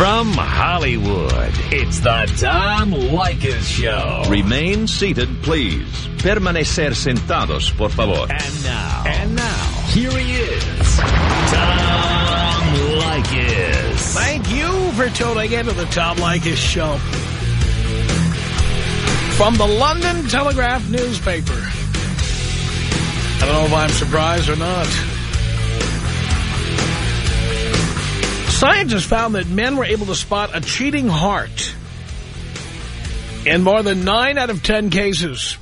From Hollywood, it's the Tom Leykis Show. Remain seated, please. Permanecer sentados, por favor. And now. And now. Here he is. Tom Leykis. Thank you for tuning in to the Tom Leykis Show. From the London Telegraph newspaper. I don't know if I'm surprised or not. Scientists found that men were able to spot a cheating heart in more than 9 out of 10 cases.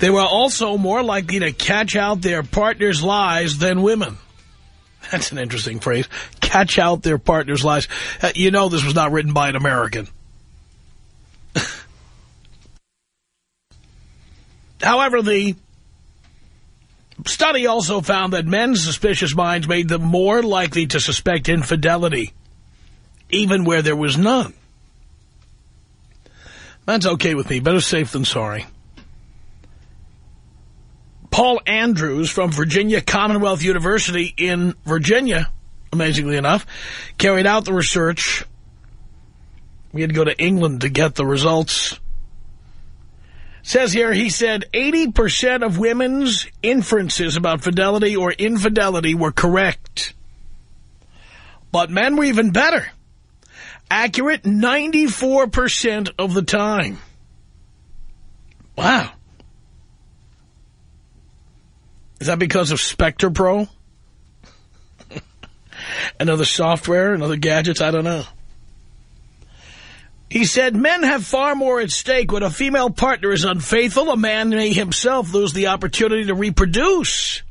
They were also more likely to catch out their partner's lies than women. That's an interesting phrase. Catch out their partner's lies. Uh, you know this was not written by an American. However, the study also found that men's suspicious minds made them more likely to suspect infidelity, even where there was none. That's okay with me. Better safe than sorry. Paul Andrews from Virginia Commonwealth University in Virginia, amazingly enough, carried out the research. We had to go to England to get the results. Says here, he said 80% of women's inferences about fidelity or infidelity were correct. But men were even better. Accurate 94% of the time. Wow. Is that because of Spector Pro? another software, another gadgets? I don't know. He said, men have far more at stake. When a female partner is unfaithful, a man may himself lose the opportunity to reproduce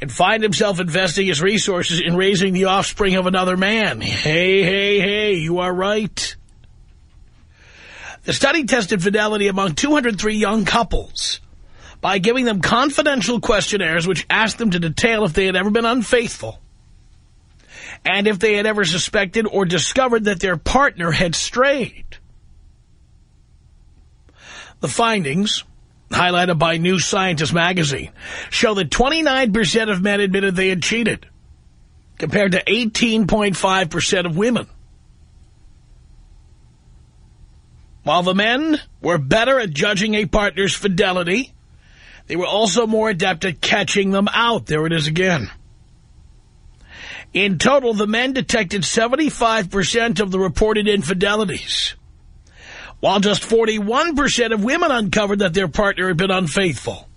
and find himself investing his resources in raising the offspring of another man. Hey, hey, hey, you are right. The study tested fidelity among 203 young couples by giving them confidential questionnaires which asked them to detail if they had ever been unfaithful and if they had ever suspected or discovered that their partner had strayed. The findings, highlighted by New Scientist magazine, show that 29% of men admitted they had cheated, compared to 18.5% of women. While the men were better at judging a partner's fidelity, they were also more adept at catching them out. There it is again. In total, the men detected 75% of the reported infidelities, while just 41% of women uncovered that their partner had been unfaithful.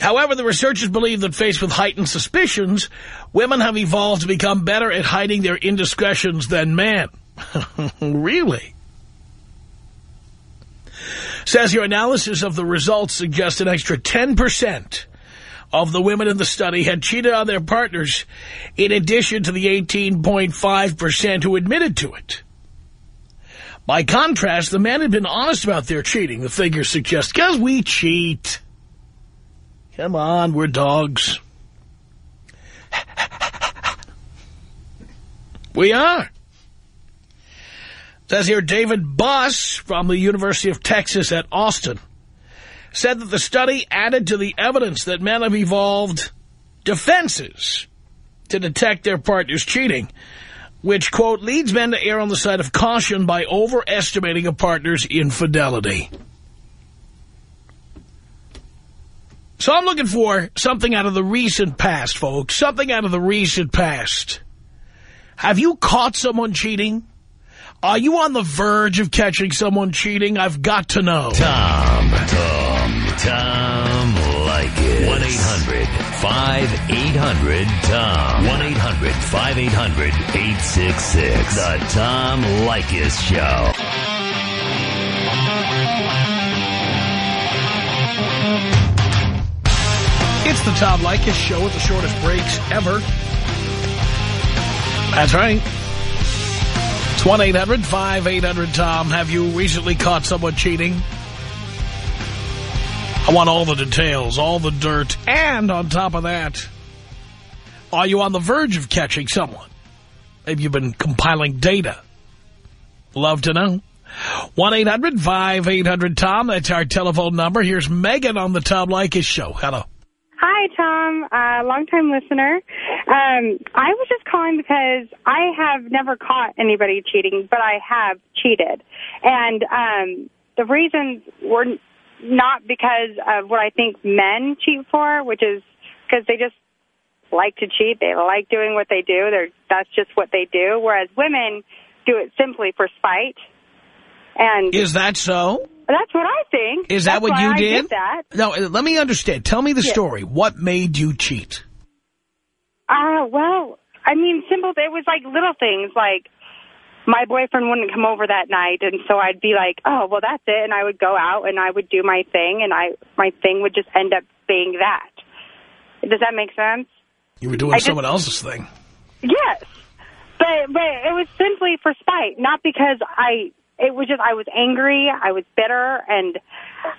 However, the researchers believe that faced with heightened suspicions, women have evolved to become better at hiding their indiscretions than men. really? Says your analysis of the results suggests an extra 10% of the women in the study had cheated on their partners in addition to the 18.5% who admitted to it. By contrast, the men had been honest about their cheating, the figures suggest, because we cheat. Come on, we're dogs. we are. Says here David Buss from the University of Texas at Austin said that the study added to the evidence that men have evolved defenses to detect their partner's cheating, which, quote, leads men to err on the side of caution by overestimating a partner's infidelity. So I'm looking for something out of the recent past, folks. Something out of the recent past. Have you caught someone cheating? Are you on the verge of catching someone cheating? I've got to know. Tom. Tom. Tom Leykis. 1-800-5800-TOM. 1-800-5800-866. The Tom Leykis Show. It's the Tom Leykis Show with the shortest breaks ever. That's right. It's 1-800-5800-TOM. Have you recently caught someone cheating? I want all the details, all the dirt, and on top of that, are you on the verge of catching someone? Maybe you've been compiling data. Love to know. 1-800-5800-TOM. That's our telephone number. Here's Megan on the Tom Leykis Show. Hello. Hi, Tom. Uh, long-time listener. Um, I was just calling because I have never caught anybody cheating, but I have cheated. And um, the were not because of what I think men cheat for, which is because they just like to cheat. They like doing what they do. They're, that's just what they do. Whereas women do it simply for spite. And Is that so? that's what I think. Is that That's what you I did? that. No, uh, let me understand. Tell me the Yeah. story. What made you cheat? Uh, well, I mean, simple. It was like little things, like my boyfriend wouldn't come over that night, and so I'd be like, "Oh, well, that's it," and I would go out and I would do my thing, and I my thing would just end up being that. Does that make sense? You were doing I just- someone else's thing. Yes, but but it was simply for spite, not because I. It was just I was angry, I was bitter, and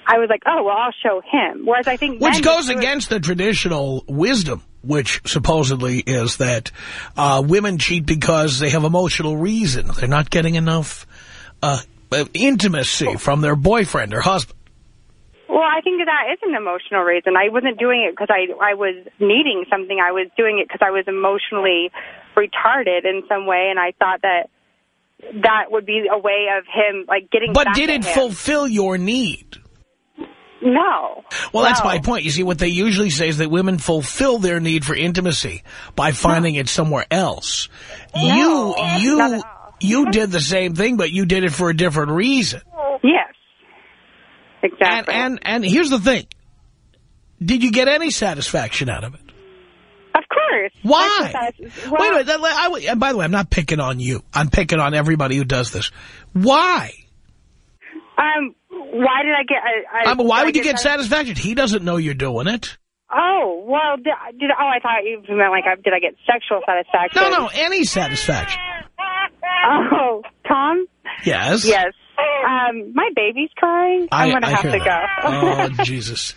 I was like, "Oh, well, I'll show him." Whereas I think Which goes just against the traditional wisdom, which supposedly is that uh, women cheat because they have emotional reason. They're not getting enough uh, intimacy from their boyfriend or husband. Well, I think that that is an emotional reason. I wasn't doing it because I I was needing something. I was doing it because I was emotionally retarded in some way, and I thought that that would be a way of him like getting. But did it him. fulfill your need? No. Well, that's my point. You see, what they usually say is that women fulfill their need for intimacy by finding it somewhere else. No, you, you, not at all. you did the same thing, but you did it for a different reason. Yes. Exactly. and, and here's the thing. Did you get any satisfaction out of it? of course. Why? Well, Wait a minute. I, and by the way, I'm not picking on you. I'm picking on everybody who does this. Why? Um. Why did I get? I, I, I mean, why I would you get satis- satisfaction? He doesn't know you're doing it. Oh well. Did, did oh I thought you meant like did I get sexual satisfaction? No, no, any satisfaction. Oh, Tom. Yes. Yes. Um, my baby's crying. I'm gonna have to that. go. Oh, Jesus.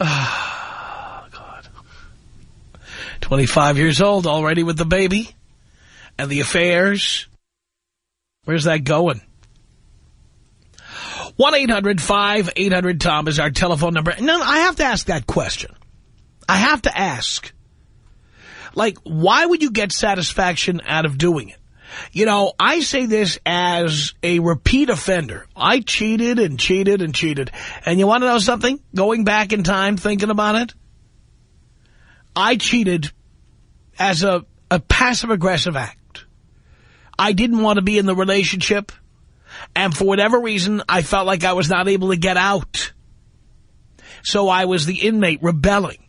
Oh, God. 25 years old already with the baby and the affairs. Where's that going? 1-800-5800-TOM is our telephone number. No, I have to ask that question. I have to ask. Like, why would you get satisfaction out of doing it? You know, I say this as a repeat offender. I cheated and cheated and cheated. And you want to know something? Going back in time, thinking about it, I cheated as a, a passive-aggressive act. I didn't want to be in the relationship. And for whatever reason, I felt like I was not able to get out. So I was the inmate rebelling.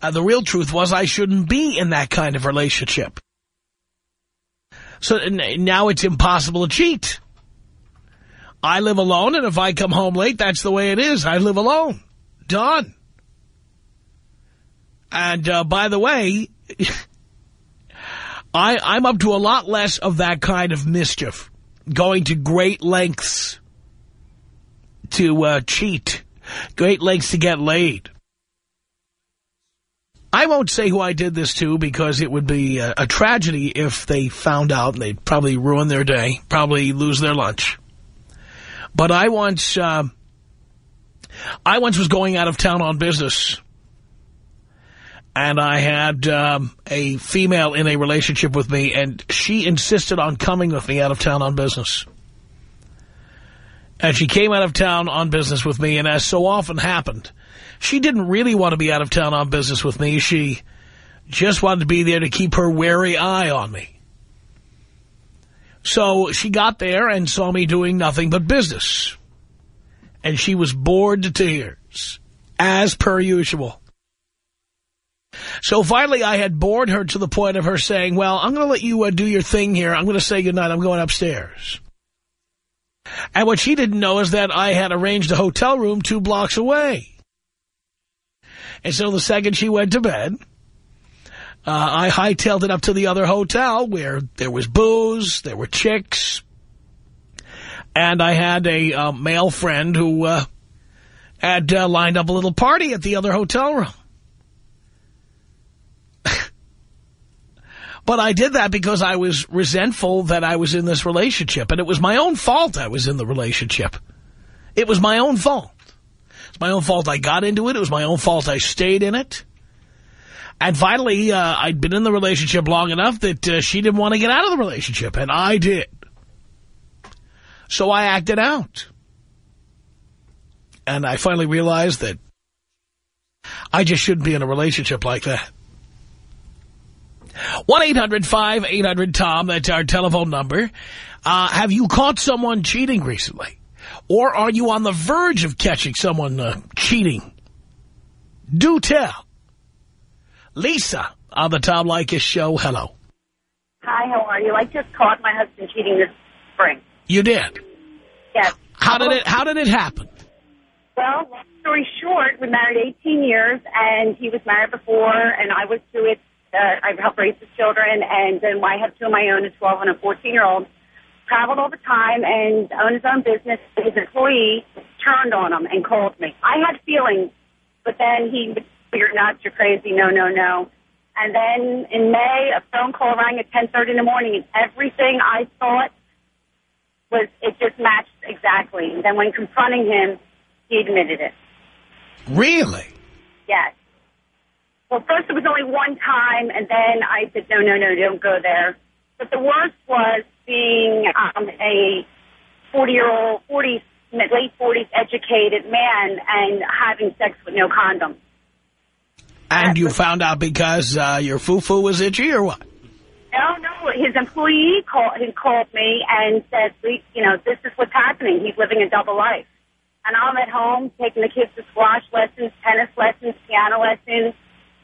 Uh, the real truth was I shouldn't be in that kind of relationship. So now it's impossible to cheat. I live alone, and if I come home late, that's the way it is. I live alone. Done. And uh, by the way, I, I'm up to a lot less of that kind of mischief. Going to great lengths to uh, cheat. Great lengths to get laid. I won't say who I did this to because it would be a, a tragedy if they found out. And they'd probably ruin their day, probably lose their lunch. But I once, uh, I once was going out of town on business. And I had um, a female in a relationship with me, and she insisted on coming with me out of town on business. And she came out of town on business with me, and as so often happened, she didn't really want to be out of town on business with me. She just wanted to be there to keep her wary eye on me. So she got there and saw me doing nothing but business. And she was bored to tears, as per usual. So finally I had bored her to the point of her saying, well, I'm going to let you uh, do your thing here. I'm going to say goodnight. I'm going upstairs. And what she didn't know is that I had arranged a hotel room two blocks away. And so the second she went to bed, uh, I hightailed it up to the other hotel where there was booze, there were chicks, and I had a uh, male friend who uh, had uh, lined up a little party at the other hotel room. But I did that because I was resentful that I was in this relationship. And it was my own fault I was in the relationship. It was my own fault. It's my own fault I got into it. It was my own fault I stayed in it. And finally, uh, I'd been in the relationship long enough that uh, she didn't want to get out of the relationship, and I did. So I acted out. And I finally realized that I just shouldn't be in a relationship like that. 1-800-5800-TOM, that's our telephone number. Uh, have you caught someone cheating recently? Or are you on the verge of catching someone uh, cheating? Do tell. Lisa on the Tom Leykis show. Hello. Hi, how are you? I just caught my husband cheating this spring. You did? Yes. How did it How did it happen? Well, long story short, we married 18 years, and he was married before, and I was through it. Uh, I helped raise his children, and then I have two of my own, a 12 and a 14-year-old. Traveled all the time and owned his own business. His employee turned on him and called me. I had feelings, but then he would you're nuts, you're crazy, no, no, no. And then in May, a phone call rang at 10.30 in the morning, and everything I thought was, it just matched exactly. And then when confronting him, he admitted it. Really? Yes. Well, first it was only one time, and then I said, no, no, no, don't go there. But the worst was being um, a 40-year-old, 40, late 40s educated man and having sex with no condom. And you found out because uh, your foo-foo was itchy or what? No, no. His employee called, he called me and said, you know, this is what's happening. He's living a double life. And I'm at home taking the kids to squash lessons, tennis lessons, piano lessons,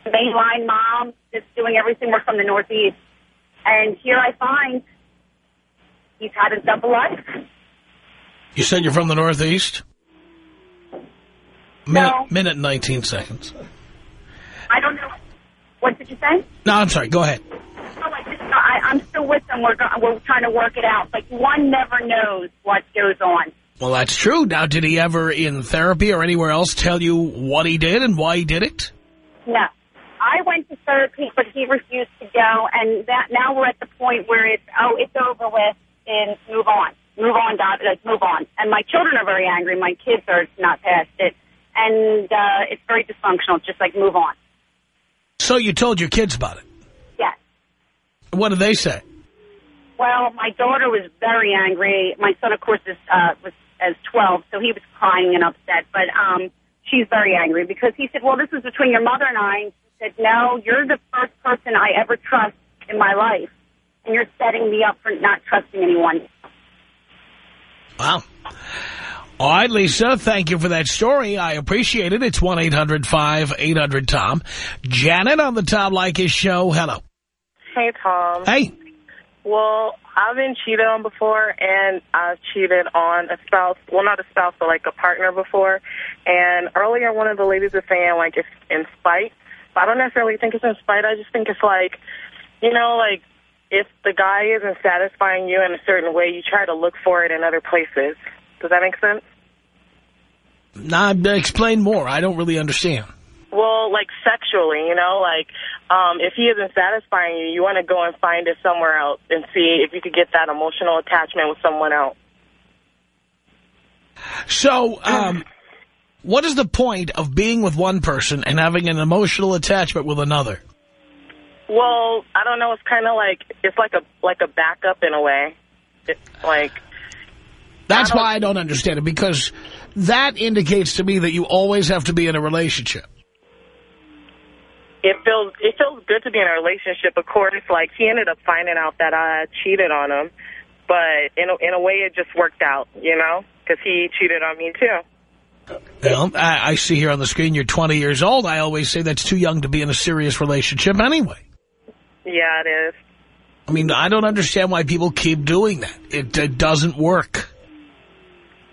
mainline mom, just doing everything. We're from the Northeast. And here I find he's had a double life. You said you're from the Northeast? No. Minute, minute and 19 seconds. I don't know. What did you say? No, I'm sorry. Go ahead. No, I just, I, I'm still with them. We're, we're trying to work it out. Like, one never knows what goes on. Well, that's true. Now, did he ever in therapy or anywhere else tell you what he did and why he did it? No. I went to therapy, but he refused to go, and that now we're at the point where it's, oh, it's over with, and move on. Move on, Dad. Like, move on. And my children are very angry. My kids are not past it. And uh, it's very dysfunctional, just like move on. So you told your kids about it. Yes. What did they say? Well, my daughter was very angry. My son, of course, is uh, was as 12, so he was crying and upset. But um, she's very angry because he said, well, this is between your mother and I. And said, no, you're the first person I ever trust in my life, and you're setting me up for not trusting anyone. Wow. All right, Lisa, thank you for that story. I appreciate it. It's 1-800-5800-TOM. Janet on the Tom Leykis show. Hello. Hey, Tom. Hey. Well, I've been cheated on before, and I've cheated on a spouse. Well, not a spouse, but like a partner before. And earlier, one of the ladies was saying, like, it's in spite. I don't necessarily think it's in spite. I just think it's like, you know, like, if the guy isn't satisfying you in a certain way, you try to look for it in other places. Does that make sense? Now, explain more. I don't really understand. Well, like sexually, you know, like um, if he isn't satisfying you, you want to go and find it somewhere else and see if you could get that emotional attachment with someone else. So, um, what is the point of being with one person and having an emotional attachment with another? Well, I don't know. It's kind of like it's like a like a backup in a way. It's like That's I why I don't understand it, because that indicates to me that you always have to be in a relationship. it feels it feels good to be in a relationship. Of course, like he ended up finding out that I cheated on him, but in a, in a way it just worked out, you know, because he cheated on me too. Well, I, I see here on the screen you're 20 years old. I always say that's too young to be in a serious relationship anyway. Yeah, it is. I mean, I don't understand why people keep doing that. It, it doesn't work.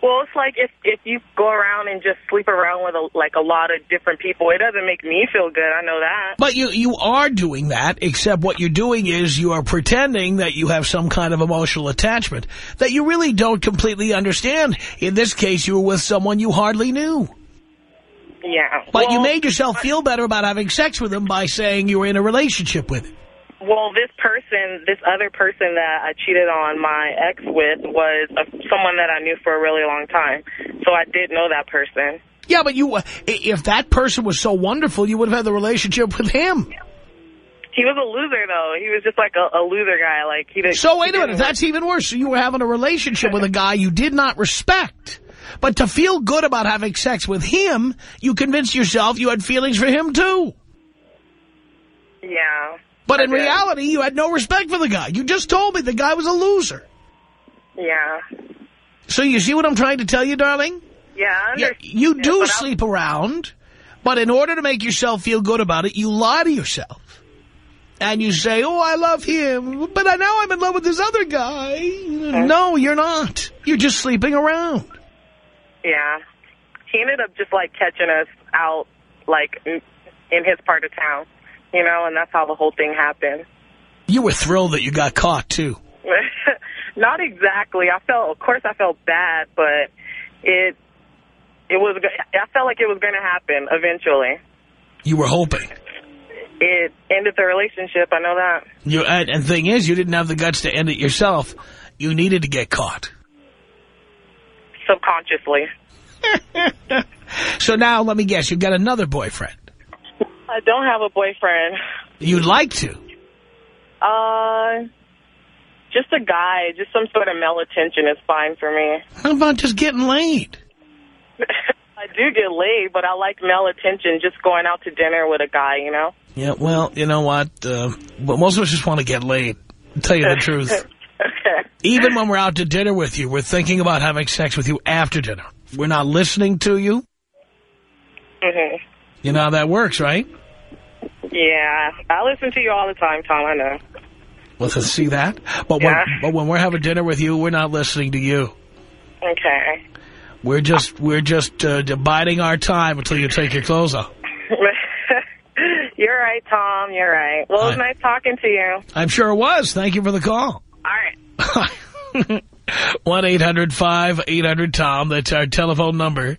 Well, it's like if if you go around and just sleep around with a, like a lot of different people, it doesn't make me feel good. I know that. But you, you are doing that, except what you're doing is you are pretending that you have some kind of emotional attachment that you really don't completely understand. In this case, you were with someone you hardly knew. Yeah. But you made yourself feel better about having sex with him by saying you were in a relationship with him. Well, this person, this other person that I cheated on my ex with was a, someone that I knew for a really long time. So I did know that person. Yeah, but you, uh, if that person was so wonderful, you would have had the relationship with him. He was a loser, though. He was just like a, a loser guy. Like he didn't. So wait a minute, that's even worse. So you were having a relationship with a guy you did not respect. But to feel good about having sex with him, you convinced yourself you had feelings for him too. Yeah. But in reality, you had no respect for the guy. You just told me the guy was a loser. Yeah. So you see what I'm trying to tell you, darling? Yeah. Yeah, you do sleep around, but in order to make yourself feel good about it, you lie to yourself. And you say, oh, I love him, but I now I'm in love with this other guy. No, you're not. You're just sleeping around. Yeah. He ended up just like catching us out, like in his part of town, you know, and that's how the whole thing happened. You were thrilled that you got caught, too. Not exactly. I felt, of course, I felt bad, but it, it was. I felt like it was going to happen eventually. You were hoping. It ended the relationship. I know that. You And and the thing is, you didn't have the guts to end it yourself. You needed to get caught. Subconsciously. So now, let me guess, you've got another boyfriend. I don't have a boyfriend. You'd like to. Uh, just a guy. Just some sort of male attention is fine for me. How about just getting laid? I do get laid, but I like male attention. Just going out to dinner with a guy, you know. Yeah, well, you know what? Uh, but most of us just want to get laid. To tell you the truth. okay. Even when we're out to dinner with you, we're thinking about having sex with you after dinner. We're not listening to you. Mhm. You know how that works, right? Yeah, I listen to you all the time, Tom. I know. Well, to see that. But when, but when we're having dinner with you, we're not listening to you. Okay. We're just we're just uh, biding our time until you take your clothes off. You're right, Tom. You're right. Well, it was nice talking to you. I'm sure it was. Thank you for the call. All right. 1-800-5800-TOM. That's our telephone number.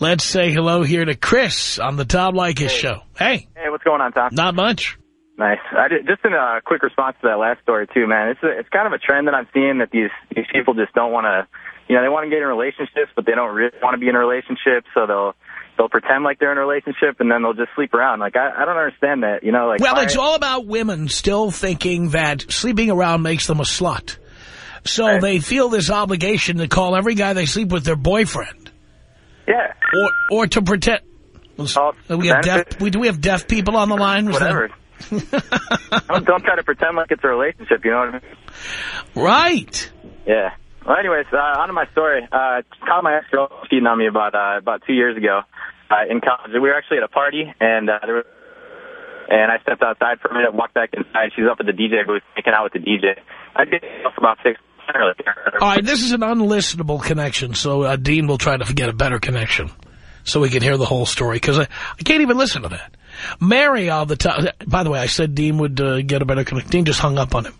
Let's say hello here to Chris on the Tom Leykis show. Hey, Hey, what's going on, Tom? not much. Nice. I did, just in a quick response to that last story too, man. It's a, it's kind of a trend that I'm seeing that these these people just don't want to, you know, they want to get in relationships, but they don't really want to be in a relationship, so they'll they'll pretend like they're in a relationship and then they'll just sleep around. Like I, I don't understand that, you know. Like Well, it's all about women still thinking that sleeping around makes them a slut. So Right. they feel this obligation to call every guy they sleep with their boyfriend. yeah, Or or to pretend... Oh, we have deaf, we, do we have deaf people on the line? Was whatever. don't, don't try to pretend like it's a relationship. You know what I mean? Right. Yeah. Well, anyways, uh, on to my story. Uh, caught my ex girl cheating on me about uh, about two years ago uh, in college. We were actually at a party, and uh, there was, and I stepped outside for a minute, walked back inside. She's up at the DJ booth, making out with the DJ. I did for about six. All right, this is an unlistenable connection, so uh, Dean will try to get a better connection so we can hear the whole story, because I, I can't even listen to that. Mary all the time. By the way, I said Dean would uh, get a better connection. Dean just hung up on him.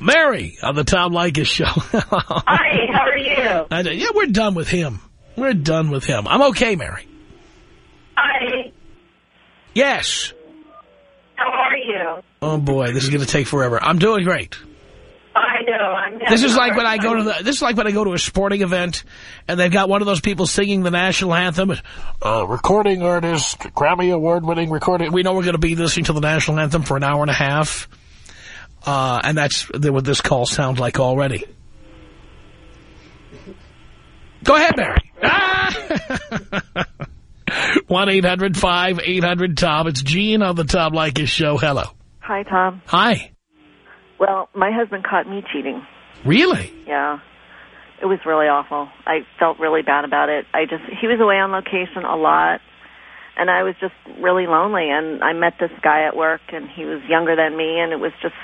Mary on the Tom Leykis show. Hi, how are you? I, yeah, we're done with him. We're done with him. I'm okay, Mary. Hi, Yes. how are you? Oh, boy, this is going to take forever. I'm doing great. I know. I'm This is like when I go to the. This is like when I go to a sporting event, and they've got one of those people singing the national anthem. Uh, recording artist, Grammy award-winning recording. We know we're going to be listening to the national anthem for an hour and a half, uh, and that's what this call sounds like already. Go ahead, Mary. One eight hundred five eight hundred Tom. It's Gene on the Tom Leykis show. Hello. Hi, Tom. Hi. Well, my husband caught me cheating. Really? Yeah. It was really awful. I felt really bad about it. I just, he was away on location a lot, and I was just really lonely. And I met this guy at work, and he was younger than me, and it was just,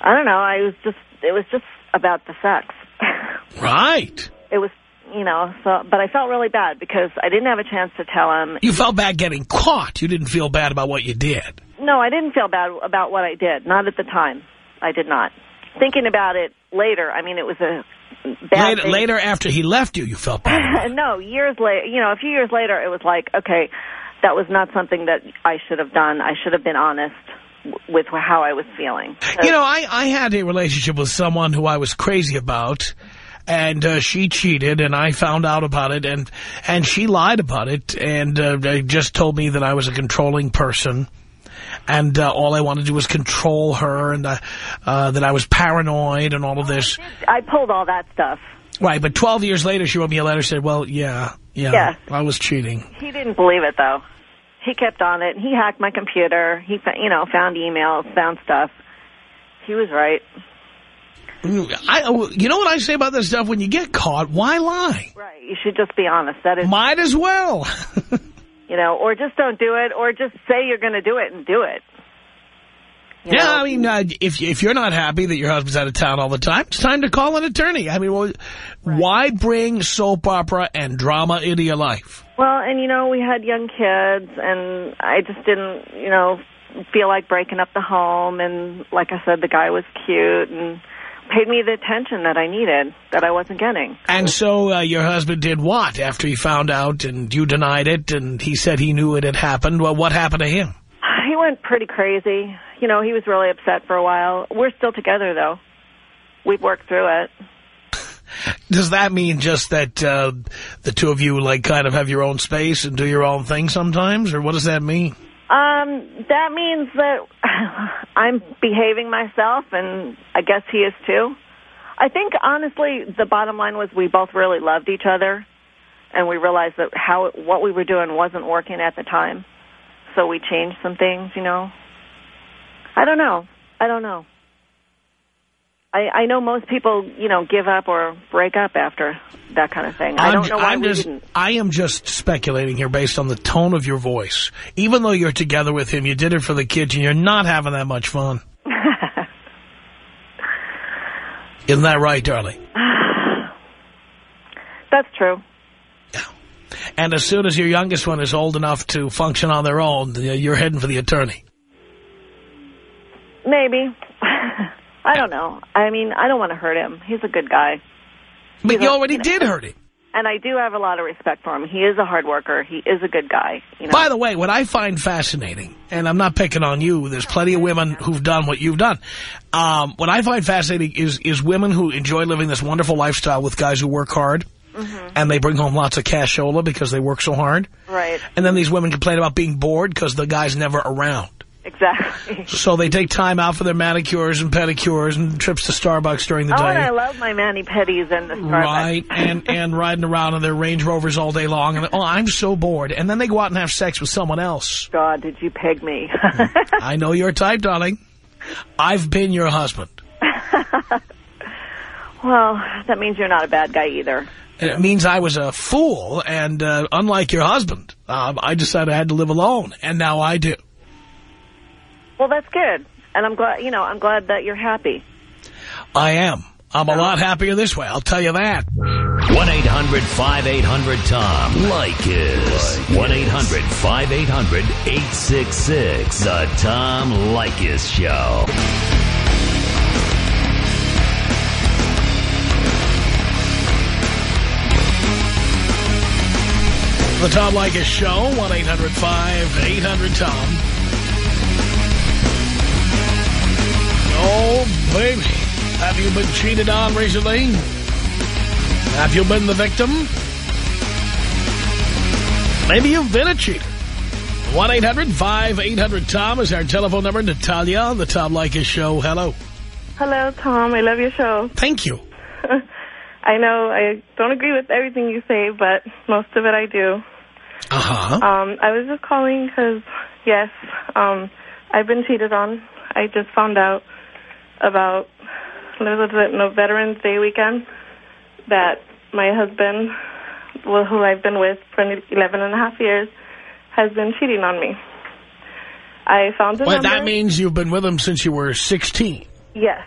I don't know, I was just, it was just about the sex. Right. it was, you know, so, but I felt really bad because I didn't have a chance to tell him. You felt bad getting caught. You didn't feel bad about what you did. No, I didn't feel bad about what I did. Not at the time. I did not. Thinking about it later, I mean, it was a bad Later, later after he left you, you felt bad. no, years later, you know, a few years later, it was like, okay, that was not something that I should have done. I should have been honest with how I was feeling. you know, I, I had a relationship with someone who I was crazy about, and uh, she cheated, and I found out about it, and and she lied about it, and uh, they just told me that I was a controlling person. And uh, all I wanted to do was control her, and uh, uh, that I was paranoid and all of this. I pulled all that stuff. Right, but 12 years later, she wrote me a letter said, well, yeah, yeah, Yes. I was cheating. He didn't believe it though. He kept on it. He hacked my computer. He, you know, found emails, found stuff. He was right. I, you know what I say about this stuff? When you get caught, why lie? Right. You should just be honest. That is, Might as well. you know, or just don't do it, or just say you're going to do it and do it. You yeah, know? I mean, uh, if if you're not happy that your husband's out of town all the time, it's time to call an attorney. I mean, well, why bring soap opera and drama into your life? Well, and you know, we had young kids, and I just didn't, you know, feel like breaking up the home. And like I said, the guy was cute and paid me the attention that I needed that I wasn't getting. And so uh, your husband did what after he found out and you denied it and he said he knew it had happened? Well, what happened to him? He went pretty crazy. You know, he was really upset for a while. We're still together, though. We've worked through it. Does that mean just that uh, the two of you like kind of have your own space and do your own thing sometimes? Or what does that mean? Um, that means that I'm behaving myself, and I guess he is too. I think, honestly, the bottom line was we both really loved each other, and we realized that how what we were doing wasn't working at the time. So we changed some things, you know. I don't know. I don't know. I, I know most people, you know, give up or break up after that kind of thing. I don't know why I'm we just, didn't. I am just speculating here based on the tone of your voice. Even though you're together with him, you did it for the kids, and you're not having that much fun. Isn't that right, darling? That's true. Yeah. And as soon as your youngest one is old enough to function on their own, you're heading for the attorney. Maybe. I don't know. I mean, I don't want to hurt him. He's a good guy. But He's you a- already you know. did hurt him. And I do have a lot of respect for him. He is a hard worker. He is a good guy. You know. By the way, what I find fascinating, and I'm not picking on you, there's plenty of women who've done what you've done. Um, what I find fascinating is is women who enjoy living this wonderful lifestyle with guys who work hard, and they bring home lots of cashola because they work so hard. right. And then these women complain about being bored because the guy's never around. Exactly. So they take time out for their manicures and pedicures and trips to Starbucks during the Oh, and day. I love my mani pedis and the Starbucks. Right, and and riding around in their Range Rovers all day long, and oh, I'm so bored. And then they go out and have sex with someone else. God, did you peg me? I know your type, darling. I've been your husband. well, that means you're not a bad guy either. And it means I was a fool, and uh, unlike your husband, um, I decided I had to live alone, and now I do. Well, that's good. And I'm glad, you know, I'm glad that you're happy. I am. I'm a lot happier this way, I'll tell you that. 1-800-5800-TOM. Leykis. 1-800-5800-866. The Tom Leykis Show. The Tom Leykis Show, 1-800-5800-TOM. Oh, baby. Have you been cheated on recently? Have you been the victim? Maybe you've been a cheater. 1-800-5800-TOM is our telephone number. Natalia on the Tom Leykis Show. Hello. Hello, Tom. I love your show. Thank you. I know I don't agree with everything you say, but most of it I do. Uh-huh. Um, I was just calling because, yes, um, I've been cheated on. I just found out about, was it, no, Veterans Day weekend, that my husband, well, who I've been with for 11 and a half years, has been cheating on me. I found a Well, number. that means you've been with him since you were 16. Yes.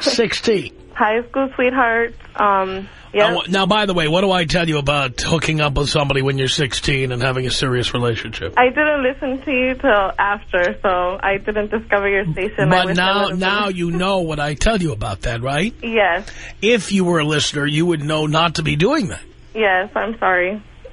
16. High school sweetheart. Um, yes. Now, by the way, what do I tell you about hooking up with somebody when you're 16 and having a serious relationship? I didn't listen to you till after, so I didn't discover your station. But now, now you know what I tell you about that, right? Yes, If you were a listener, you would know not to be doing that. yes, I'm sorry.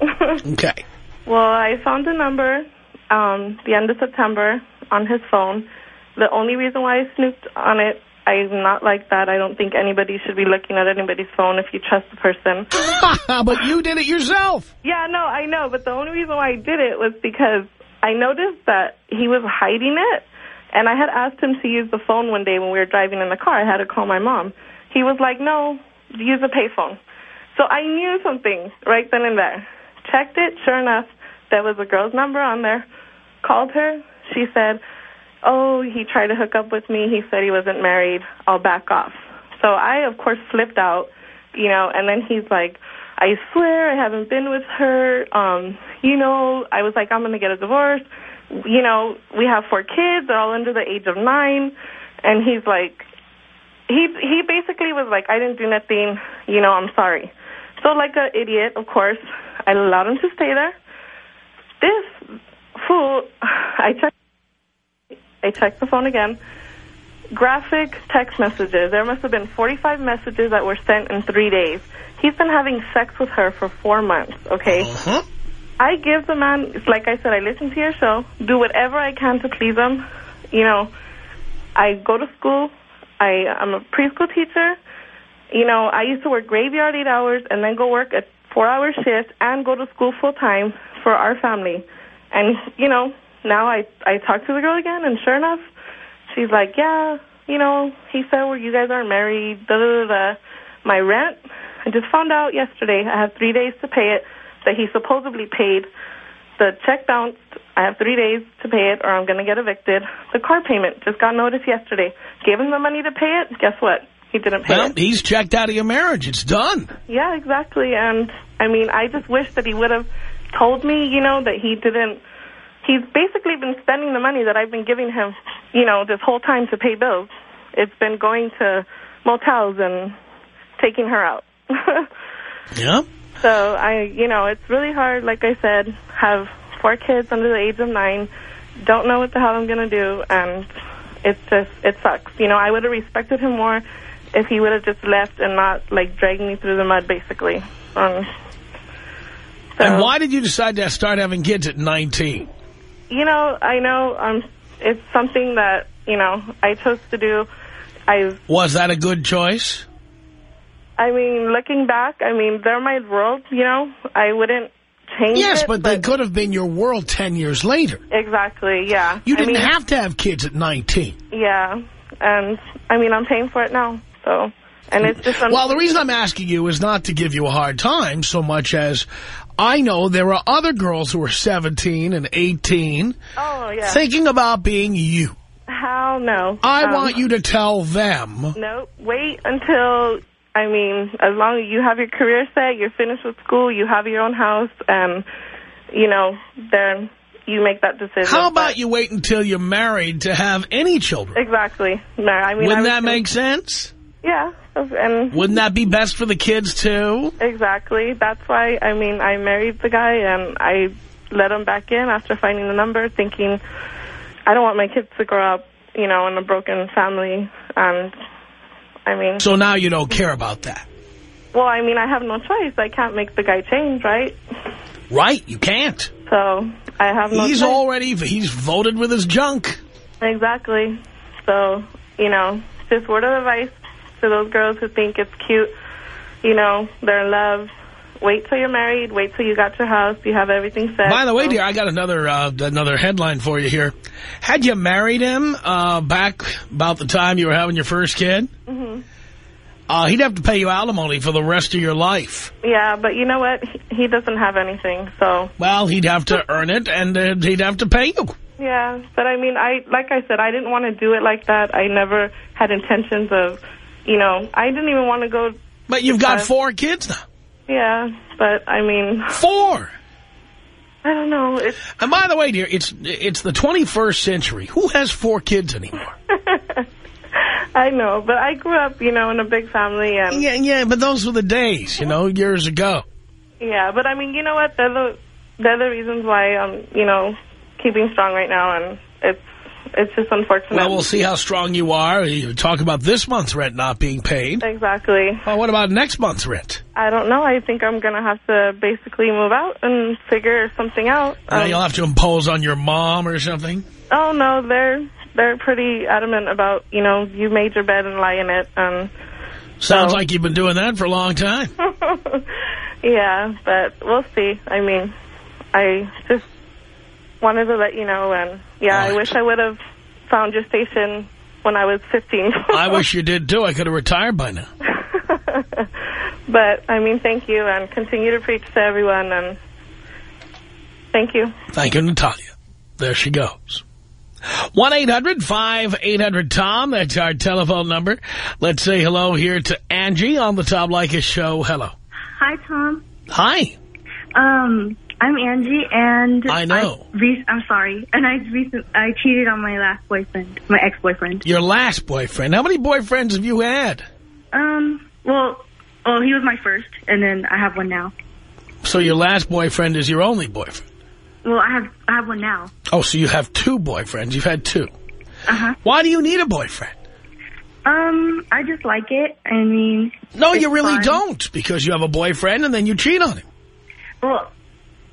Okay. well, I found a number um, the end of September on his phone. The only reason why I snooped on it, I'm not like that. I don't think anybody should be looking at anybody's phone if you trust the person. but you did it yourself. Yeah, no, I know, but the only reason why I did it was because I noticed that he was hiding it, and I had asked him to use the phone one day when we were driving in the car. I had to call my mom. He was like, no, use a payphone. So I knew something right then and there. Checked it. Sure enough, there was a girl's number on there. Called her. She said, oh, he tried to hook up with me. He said he wasn't married. I'll back off. So I, of course, flipped out, you know, and then he's like, I swear I haven't been with her. Um, you know, I was like, I'm going to get a divorce. You know, we have four kids. They're all under the age of nine. And he's like, he he basically was like, I didn't do nothing. You know, I'm sorry. So like an idiot, of course, I allowed him to stay there. This fool, I checked, I checked the phone again. Graphic text messages. There must have been 45 messages that were sent in three days. He's been having sex with her for four months, okay? Uh-huh. I give the man, like I said, I listen to your show, do whatever I can to please him. You know, I go to school. I, I'm a preschool teacher. You know, I used to work graveyard eight hours and then go work a four-hour shift and go to school full-time for our family. And, you know, now I, I talk to the girl again, and sure enough, she's like, yeah, you know, he said well, you guys aren't married, da da da da. My rent, I just found out yesterday, I have three days to pay it, that he supposedly paid. The check bounced. I have three days to pay it or I'm going to get evicted. The car payment just got notice yesterday. Gave him the money to pay it. Guess what? He didn't pay Well, it. he's checked out of your marriage. It's done. Yeah, exactly. And I mean, I just wish that he would have told me, you know, that he didn't. He's basically been spending the money that I've been giving him, you know, this whole time to pay bills. It's been going to motels and taking her out. Yeah. so I, you know, it's really hard. Like I said, have four kids under the age of nine. Don't know what the hell I'm gonna do, and it's just it sucks. You know, I would have respected him more if he would have just left and not like dragged me through the mud, basically. Um, so, And why did you decide to start having kids at 19? You know, I know um, it's something that you know I chose to do. I, Was that a good choice? I mean, looking back, I mean, they're my world. You know, I wouldn't change Yes, it, but they could have been your world 10 years later. exactly, yeah. You didn't mean, have to have kids at 19. Yeah, and I mean, I'm paying for it now, so and it's just Well, the reason I'm asking you is not to give you a hard time so much as I know there are other girls who are 17 and 18 oh yeah, thinking about being you. hell no. I Um, want you to tell them. No, wait until I mean, as long as you have your career set, you're finished with school, you have your own house, and you know, then you make that decision. How about But- you wait until you're married to have any children? Exactly. No, I mean, Wouldn't was that make sense? Yeah, and Wouldn't that be best for the kids, too? exactly. That's why I mean, I married the guy, and I let him back in after finding the number, thinking I don't want my kids to grow up, you know, in a broken family, and I mean, So now you don't care about that. well, I mean, I have no choice. I can't make the guy change, right? Right? You can't. So I have no He's choice. already, he's voted with his junk. Exactly. So, you know, just word of advice to those girls who think it's cute, you know, they're in love. Wait till you're married. Wait till you got your house. You have everything set. By the way, dear, I got another uh, another headline for you here. Had you married him uh, back about the time you were having your first kid, Mhm. uh, he'd have to pay you alimony for the rest of your life. Yeah, but you know what? He- He doesn't have anything. So, Well, he'd have to earn it, and uh, he'd have to pay you. yeah. But I mean, I like I said, I didn't want to do it like that. I never had intentions of, you know, I didn't even want to go. But you've got four kids now. Yeah, but I mean, Four. I don't know. It's And by the way, dear, it's it's the 21st century. Who has four kids anymore? I know, but I grew up, you know, in a big family, and Yeah, yeah, but those were the days, you know, years ago. Yeah, but I mean, you know what? They're the they're the reasons why I'm, you know, keeping strong right now, and it's it's just unfortunate. Well, we'll see how strong you are. You talk about this month's rent not being paid. Exactly. Well, what about next month's rent? I don't know. I think I'm gonna have to basically move out and figure something out. Uh, Um, you'll have to impose on your mom or something. oh no, they're they're pretty adamant about you know you made your bed and lie in it, and Sounds So- like you've been doing that for a long time. yeah, but we'll see. I mean, I just wanted to let you know. And, yeah, I wish I would have found your station when I was 15. I wish you did, too. I could have retired by now. but, I mean, thank you, and continue to preach to everyone, and thank you. Thank you, Natalia. There she goes. 1-800-5800-TOM. That's our telephone number. Let's say hello here to Angie on the Tom Leykis show. Hello. Hi, Tom. Hi. Um, I'm Angie, and I know. I am sorry, and I recent I cheated on my last boyfriend, my ex-boyfriend. Your last boyfriend. How many boyfriends have you had? Um, well, well, he was my first, and then I have one now. So your last boyfriend is your only boyfriend? Well, I have I have one now. Oh, so you have two boyfriends. You've had two. Uh-huh. Why do you need a boyfriend? Um, I just like it. I mean... No, you really fun. don't, because you have a boyfriend and then you cheat on him. Well,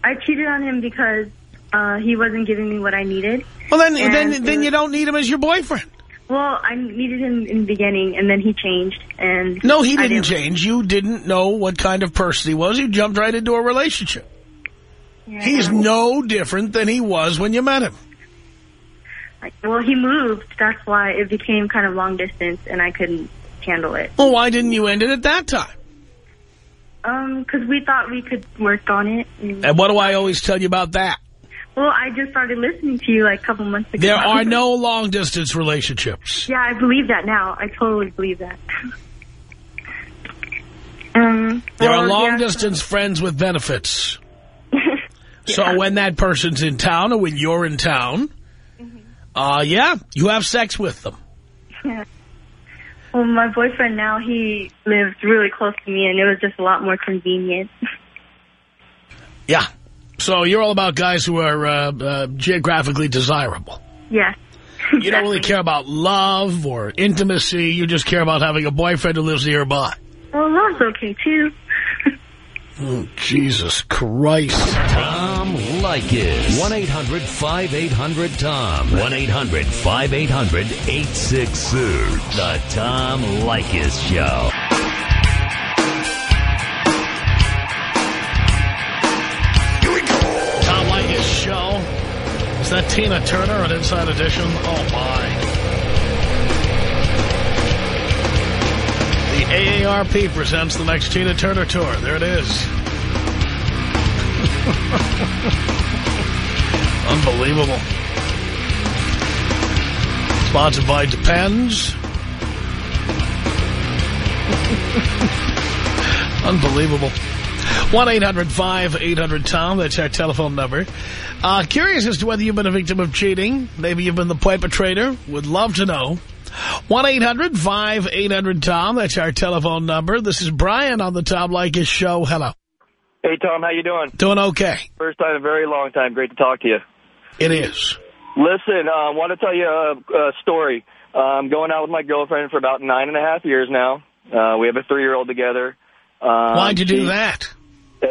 I cheated on him because uh, he wasn't giving me what I needed. Well, then, then, then was- you don't need him as your boyfriend. Well, I needed him in the beginning, and then he changed, and... No, he I didn't change. You didn't know what kind of person he was. You jumped right into a relationship. Yeah. He's no different than he was when you met him. Well, he moved. That's why it became kind of long distance, and I couldn't handle it. Well, why didn't you end it at that time? Um, because we thought we could work on it. And, And what do I always tell you about that? well, I just started listening to you like a couple months ago. There are no long-distance relationships. Yeah, I believe that now. I totally believe that. um, There well, are yeah. long-distance friends with benefits. So when that person's in town or when you're in town, uh, yeah, you have sex with them. Yeah. Well, my boyfriend now, he lives really close to me, and it was just a lot more convenient. Yeah. So you're all about guys who are uh, uh, geographically desirable. yeah. You don't really care about love or intimacy. You just care about having a boyfriend who lives nearby. Well, love's okay, too. Oh, Jesus Christ. Tom Leykis. 1-800-5800-TOM. 1-800-5800-866. The Tom Leykis Show. Here we go. Tom Leykis show. Is that Tina Turner on Inside Edition? Oh, my. AARP presents the next Tina Turner tour. There it is. Unbelievable. Sponsored by Depends. Unbelievable. 1-800-5800-TOM. That's our telephone number. Uh, curious as to whether you've been a victim of cheating. Maybe you've been the perpetrator. Would love to know. 1-800-5800-TOM. That's our telephone number. This is Brian on the Tom Leykis show. Hello. Hey, Tom, how you doing? Doing okay. First time in a very long time. Great to talk to you. It is. Listen, I uh, want to tell you a, a story. Uh, I'm going out with my girlfriend for about nine and a half years now. Uh, we have a three-year-old together. Um, Why'd you do she- that? Uh,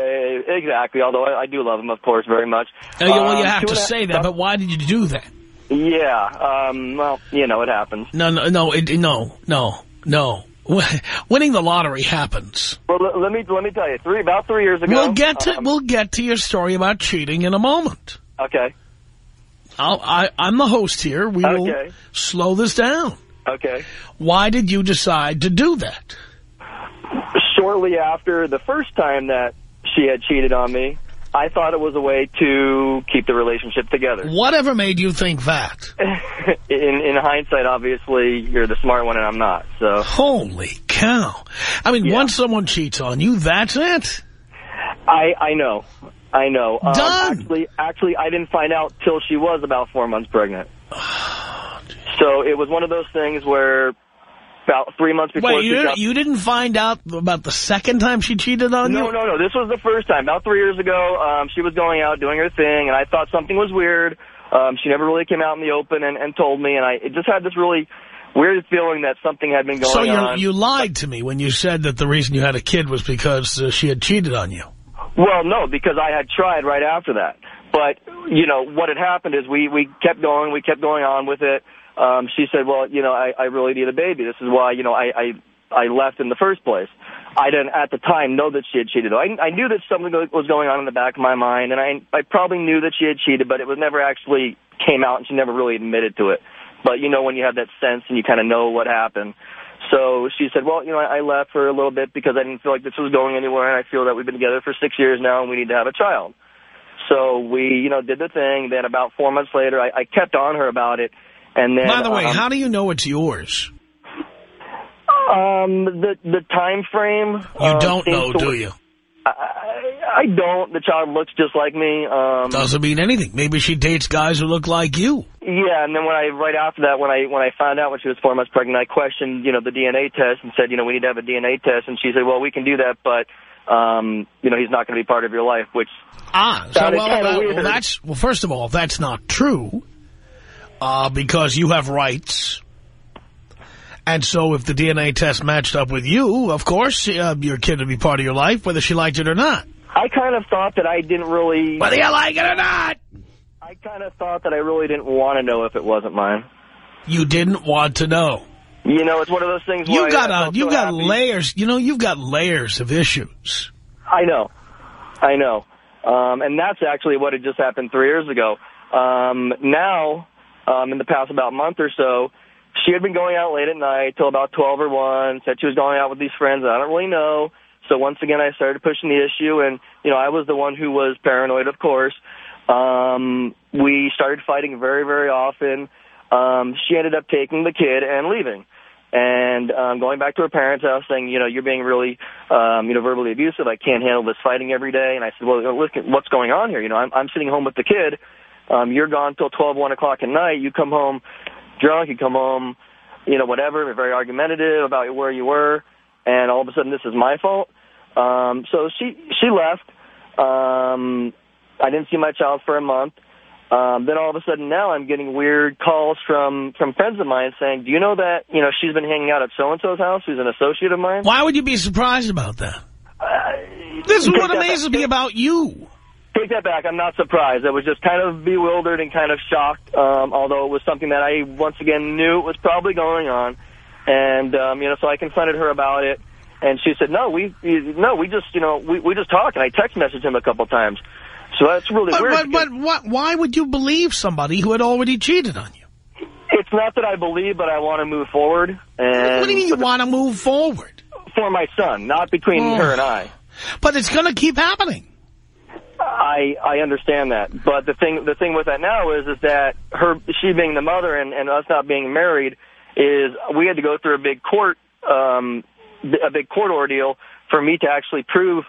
exactly, although I, I do love him, of course, very much. Uh, well, you Um, have to say that, but why did you do that? Yeah, um, well, you know, it happens. No, no, no, it, no, no, no. Winning the lottery happens. Well, let, me let me tell you, three about three years ago. We'll get to um, we'll get to your story about cheating in a moment. Okay, I'll, I, I'm the host here. We will Okay. slow this down. okay. Why did you decide to do that? Shortly after the first time that she had cheated on me, I thought it was a way to keep the relationship together. Whatever made you think that? in in hindsight, obviously, you're the smart one and I'm not. So Holy cow. I mean, once someone cheats on you, that's it. I I know, I know. Um. Actually, actually, I didn't find out till she was about four months pregnant. so it was one of those things where about three months before Wait, she you, you didn't find out about the second time she cheated on No, you? no, no. No. This was the first time. About three years ago, um, she was going out doing her thing, and I thought something was weird. Um, she never really came out in the open and, and told me, and I it just had this really weird feeling that something had been going on. So you you lied to me when you said that the reason you had a kid was because uh, she had cheated on you. Well, no, because I had tried right after that. But, you know, what had happened is we, we kept going, we kept going on with it. Um, she said, well, you know, I, I really need a baby. This is why, you know, I, I I left in the first place. I didn't at the time know that she had cheated. I, I knew that something was going on in the back of my mind, and I I probably knew that she had cheated, but it was never actually came out, and she never really admitted to it. But you know when you have that sense and you kind of know what happened. So she said, well, you know, I, I left for a little bit because I didn't feel like this was going anywhere, and I feel that we've been together for six years now, and we need to have a child. So we, you know, did the thing. Then about four months later, I, I kept on her about it. And then, By the way, um, how do you know it's yours? Um, the the time frame. You um, don't know, do you? I, I don't. The child looks just like me. Um, Doesn't mean anything. Maybe she dates guys who look like you. Yeah, and then when I right after that, when I when I found out when she was four months pregnant, I questioned you know the DNA test and said you know we need to have a DNA test, and she said, well, we can do that, but um, you know he's not going to be part of your life, which Ah, so well, kind of uh, weird. well, that's well. First of all, that's not true, uh, because you have rights, and so if the DNA test matched up with you, of course, uh, your kid would be part of your life, whether she liked it or not. I kind of thought that I didn't really. Whether you like it or not. I kind of thought that I really didn't want to know if it wasn't mine. You didn't want to know. You know, it's one of those things. where You got I a, you so got happy. layers. You know, you've got layers of issues. I know. I know. Um, and that's actually what had just happened three years ago. Um, now, um, in the past about month or so, she had been going out late at night till about 12 or 1, said she was going out with these friends I don't really know. So once again, I started pushing the issue, and, you know, I was the one who was paranoid, of course. Um, we started fighting very, very often. Um, she ended up taking the kid and leaving and um, going back to her parents' house, saying, you know, you're being really, um, you know, verbally abusive. I can't handle this fighting every day. And I said, well, look, what's going on here? You know, I'm, I'm sitting home with the kid. Um, you're gone till 12, 1 o'clock at night. You come home drunk. You come home, you know, whatever. Very argumentative about where you were, and all of a sudden, this is my fault. Um, so she she left. Um, I didn't see my child for a month. Um, then all of a sudden now I'm getting weird calls from, from friends of mine saying, do you know that, you know, she's been hanging out at so-and-so's house who's an associate of mine? Why would you be surprised about that? This is what amazes me about you. Take that back. I'm not surprised. I was just kind of bewildered and kind of shocked, um, although it was something that I once again knew was probably going on. And, um, you know, so I confronted her about it. And she said, no, we, no, we just, you know, we, we just talk. And I text messaged him a couple times. So that's really But, weird. but, but what, why would you believe somebody who had already cheated on you? It's not that I believe, but I want to move forward. And What do you mean you want to move forward? For my son, not between Oh. her and I. But it's going to keep happening. I I understand that, but the thing the thing with that now is is that her she being the mother and, and us not being married is we had to go through a big court um a big court ordeal for me to actually prove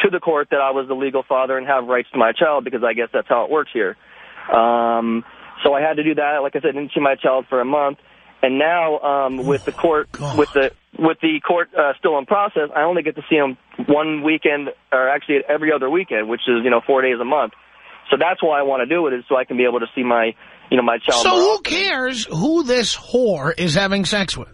to the court that I was the legal father and have rights to my child because I guess that's how it works here. Um, so I had to do that. Like I said, didn't see my child for a month, and now um, with the court with the with the court uh, still in process, I only get to see him one weekend, or actually every other weekend, which is you know four days a month. So that's why I want to do it is so I can be able to see my you know my child. So who cares who this whore is having sex with?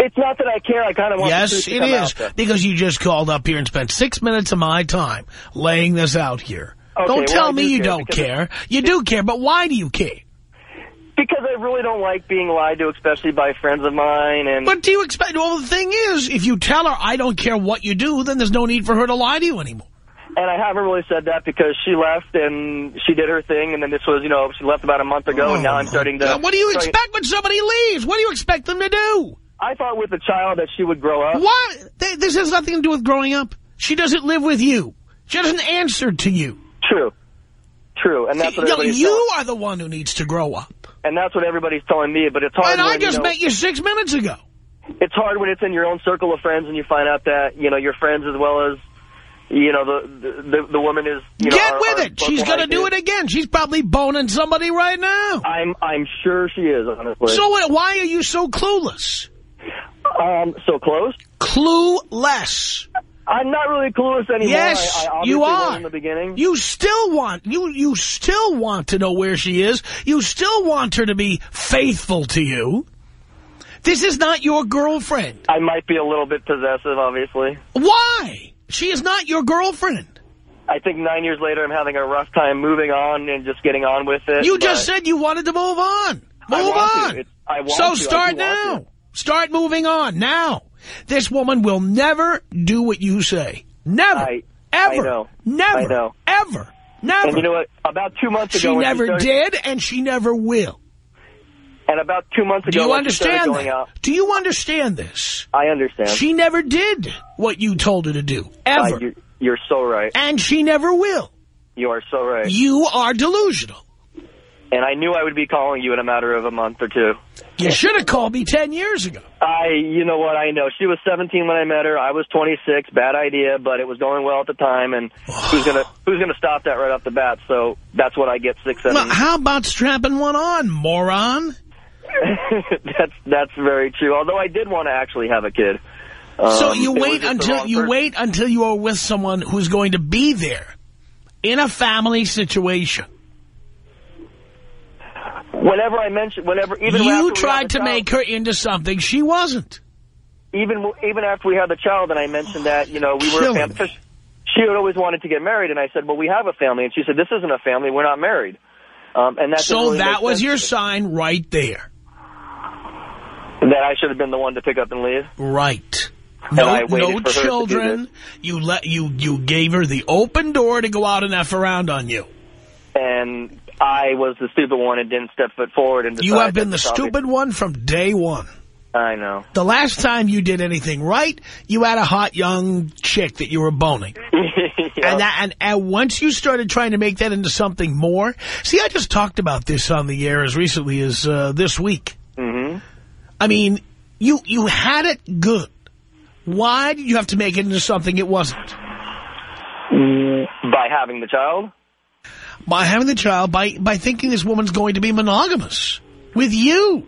It's not that I care. I kind of want Yes, it is. Because you just called up here and spent six minutes of my time laying this out here. Okay, don't well, tell me do you care don't care. You do care, but why do you care? Because I really don't like being lied to, especially by friends of mine. And But do you expect... Well, the thing is, if you tell her, I don't care what you do, then there's no need for her to lie to you anymore. And I haven't really said that because she left and she did her thing, and then this was, you know, she left about a month ago, and now I'm oh, starting to... God, what do you starting- expect when somebody leaves? What do you expect them to do? I thought with a child that she would grow up. What? This has nothing to do with growing up. She doesn't live with you. She doesn't answer to you. True. True, and that's what No, everybody's you are the one who needs to grow up. And that's what everybody's telling me. But it's hard. And I when, just you know, met you six minutes ago. It's hard when it's in your own circle of friends, and you find out that you know your friends as well as you know the the, the woman is. You know, Get with are it. She's going to do it again. She's probably boning somebody right now. I'm I'm sure she is honestly. So why are you so clueless? um, so close. Clueless. I'm not really clueless anymore. Yes, I, I you are. in the beginning. You still want you you still want to know where she is. You still want her to be faithful to you. This is not your girlfriend. I might be a little bit possessive, obviously. Why? She is not your girlfriend. I think nine years later, I'm having a rough time moving on and just getting on with it. You just said you wanted to move on. Move on. It- I want so start now. Start moving on now. This woman will never do what you say. Never. I, ever. I. Never. I know. Ever. Never. And you know what? About two months ago, she never started, did, and she never will. And about two months ago, Do you she understand going that? out, Do you understand this? I understand. She never did what you told her to do, ever. Uh, you're, you're so right. and she never will. You are so right. You are delusional. And I knew I would be calling you in a matter of a month or two. You should have called me 10 years ago. I, you know what, I know. She was 17 when I met her. I was 26. Bad idea, but it was going well at the time. And who's gonna who's gonna stop that right off the bat? So that's what I get six, seven. Well, how about strapping one on, moron? that's that's very true. Although I did want to actually have a kid. so Um, you wait until you person. wait until you are with someone who's going to be there in a family situation. Whenever I mentioned, whenever even You tried to child- make her into something she wasn't. even even after we had the child, and I mentioned that you know we were a family. She had always wanted to get married, and I said, "Well, we have a family," and she said, "This isn't a family. We're not married." Um, and that So really that was your sign right there. That I should have been the one to pick up and leave. Right. No, no for her to do children. You let you you gave her the open door to go out and F around on you. And I was the stupid one and didn't step foot forward. And You have been the stupid one from day one. I know. The last time you did anything right, you had a hot young chick that you were boning. And, that, and and once you started trying to make that into something more, see, I just talked about this on the air as recently as uh, this week. hmm I mean, you you had it good. Why did you have to make it into something it wasn't? By having the child. By having the child, by by thinking this woman's going to be monogamous with you.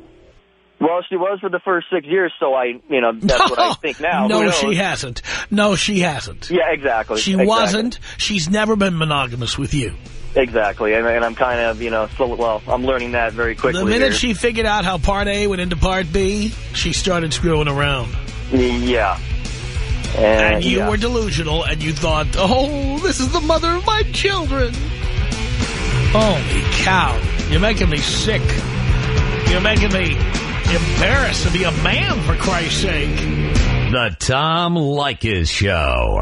Well, she was for the first six years, so I, you know, that's what I think now. No, she hasn't. No, she hasn't. Yeah, exactly. She exactly. wasn't. She's never been monogamous with you. Exactly, and, and I'm kind of, you know, slow, well, I'm learning that very quickly. The minute here. she figured out how Part A went into Part B, she started screwing around. Yeah. And, And, you yeah. were delusional, and you thought, oh, this is the mother of my children. Holy cow. You're making me sick. You're making me embarrassed to be a man, for Christ's sake. The Tom Leykis Show.